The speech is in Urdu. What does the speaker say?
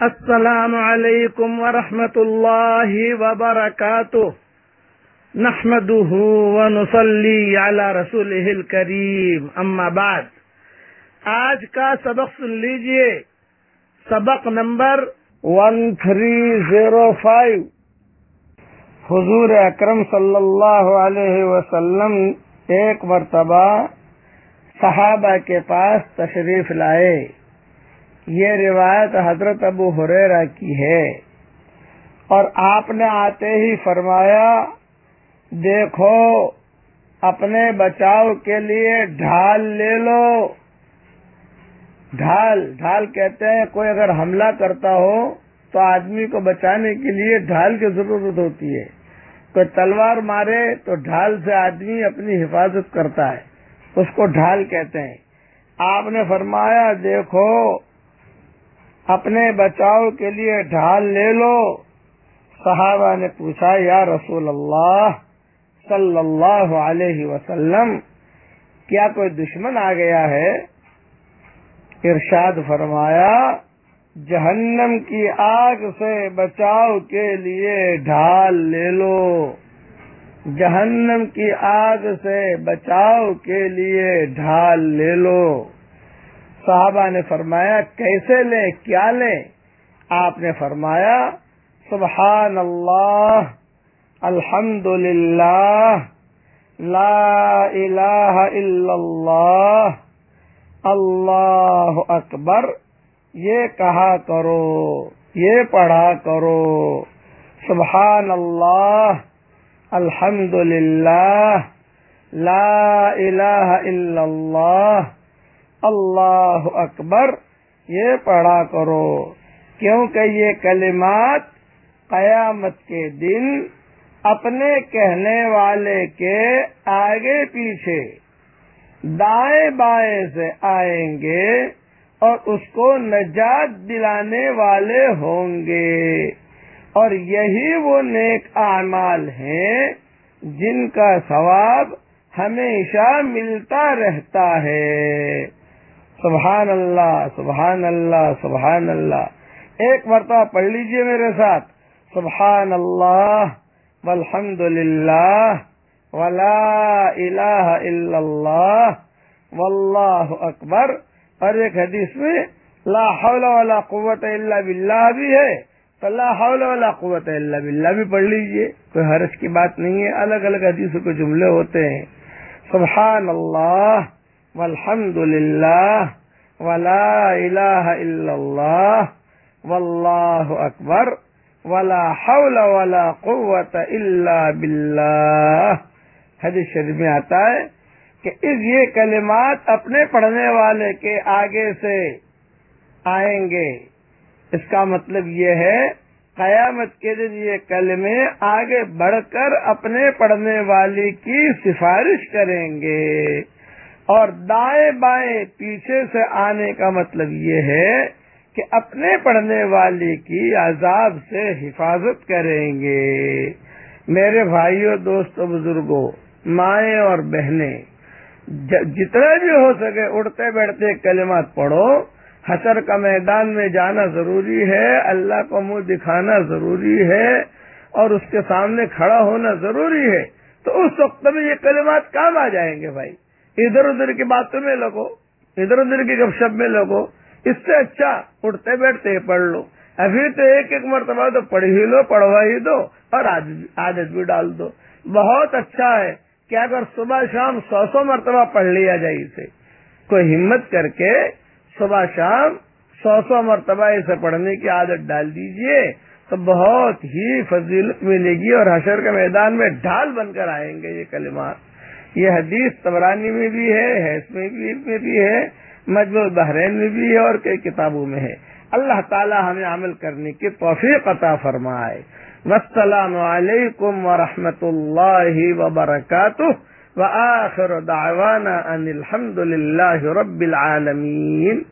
السلام علیکم ورحمۃ اللہ وبرکاتہ۔ نحمده ونصلي على رسوله الكريم اما بعد۔ آج کا سبق سن لیجیے۔ سبق number one three zero five حضور اکرم صلی اللہ علیہ وسلم ایک مرتبہ صحابہ کے پاس تشریف لائے۔ یہ روایت حضرت ابو حریرہ کی ہے۔ اور آپ نے آتے ہی فرمایا، دیکھو، اپنے بچاؤ کے لیے ڈھال لے لو۔ ڈھال ڈھال کہتے ہیں، کوئی اگر حملہ کرتا ہو تو آدمی کو بچانے کے لیے ڈھال کی ضرورت ہوتی ہے۔ کوئی تلوار مارے تو ڈھال سے آدمی اپنی حفاظت کرتا ہے۔ اس کو ڈھال کہتے ہیں۔ آپ نے فرمایا، دیکھو اپنے بچاؤ کے لیے ڈھال لے لو۔ صحابہ نے پوچھا، یا رسول اللہ صلی اللہ علیہ وسلم، کیا کوئی دشمن آ گیا ہے؟ ارشاد فرمایا، جہنم کی آگ سے بچاؤ کے لیے ڈھال لے لو۔ جہنم کی آگ سے بچاؤ کے لیے ڈھال لے لو۔ صحابہ نے فرمایا، کیسے لیں، کیا لیں؟ آپ نے فرمایا سبحان اللہ الحمد للہ لا الہ الا اللہ اللہ اکبر، یہ کہا کرو، یہ پڑھا کرو سبحان اللہ الحمد للہ لا الہ الا اللہ اللہ اکبر یہ پڑھا کرو۔ کیونکہ یہ کلمات قیامت کے دن اپنے کہنے والے کے آگے پیچھے دائیں بائیں سے آئیں گے اور اس کو نجات دلانے والے ہوں گے۔ اور یہی وہ نیک اعمال ہیں جن کا ثواب ہمیشہ ملتا رہتا ہے۔ سبحان اللہ سبحان اللہ سبحان اللہ ایک مرتبہ پڑھ لیجیے میرے ساتھ۔ سبحان اللہ والحمد للہ ولا الہ الا اللہ، واللہ اکبر۔ اور ایک حدیث میں، لا حول ولا قوت الا باللہ بھی ہے۔ تو لا حول ولا قوت الا باللہ بھی پڑھ لیجیے۔ کوئی حرش کی بات نہیں ہے۔ الگ الگ حدیثوں کے جملے ہوتے ہیں۔ سبحان اللہ والحمد للہ ولا الہ الا اللہ واللہ اکبر ولا حول ولا قوت الا باللہ حدیث شریف میں آتا ہے کہ اس یہ کلمات اپنے پڑھنے والے کے آگے سے آئیں گے۔ اس کا مطلب یہ ہے، قیامت کے دن یہ کلمے آگے بڑھ کر اپنے پڑھنے والی کی سفارش کریں گے۔ اور دائیں بائیں پیچھے سے آنے کا مطلب یہ ہے کہ اپنے پڑھنے والی کی عذاب سے حفاظت کریں گے۔ میرے بھائیوں دوستوں بزرگوں مائیں اور بہنیں جتنا بھی ہو سکے اڑتے بیٹھتے کلمات پڑھو۔ حسر کا میدان میں جانا ضروری ہے، اللہ کو منہ دکھانا ضروری ہے اور اس کے سامنے کھڑا ہونا ضروری ہے۔ تو اس وقت میں یہ کلمات کام آ جائیں گے بھائی۔ ادھر ادھر کی باتوں میں لگو، ادھر ادھر کی گپ شپ میں لگو۔ اس سے اچھا اٹھتے بیٹھتے پڑھ لو۔ ابھی تو ایک ایک مرتبہ تو پڑھ ہی لو، پڑھوا ہی دو اور عادت بھی ڈال دو۔ بہت اچھا ہے کہ اگر صبح شام سو سو مرتبہ پڑھ لیا جائے اسے۔ کوئی ہمت کر کے صبح شام سو سو مرتبہ اسے پڑھنے کی عادت ڈال دیجیے تو بہت ہی فضیلت ملے گی اور حشر کے میدان میں ڈھال بن کر آئیں گے یہ کلمات۔ یہ حدیث تبرانی میں بھی ہے، حیث میں بھی ہے، مجموع بحرین میں بھی ہے اور کئی کتابوں میں ہے۔ اللہ تعالی ہمیں عمل کرنے کی توفیق عطا فرمائے۔ والسلام علیکم ورحمۃ اللہ وبرکاتہ۔ وآخر دعوانا ان الحمد للہ رب العالمین۔